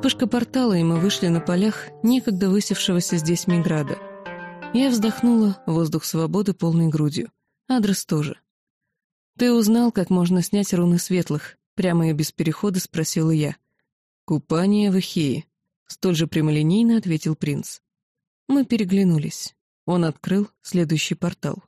Вспышка портала, и мы вышли на полях некогда высевшегося здесь Миграда. Я вздохнула, воздух свободы полной грудью. Адрес тоже. «Ты узнал, как можно снять руны светлых?» Прямо и без перехода спросила я. «Купание в Эхее», — столь же прямолинейно ответил принц. Мы переглянулись. Он открыл следующий портал.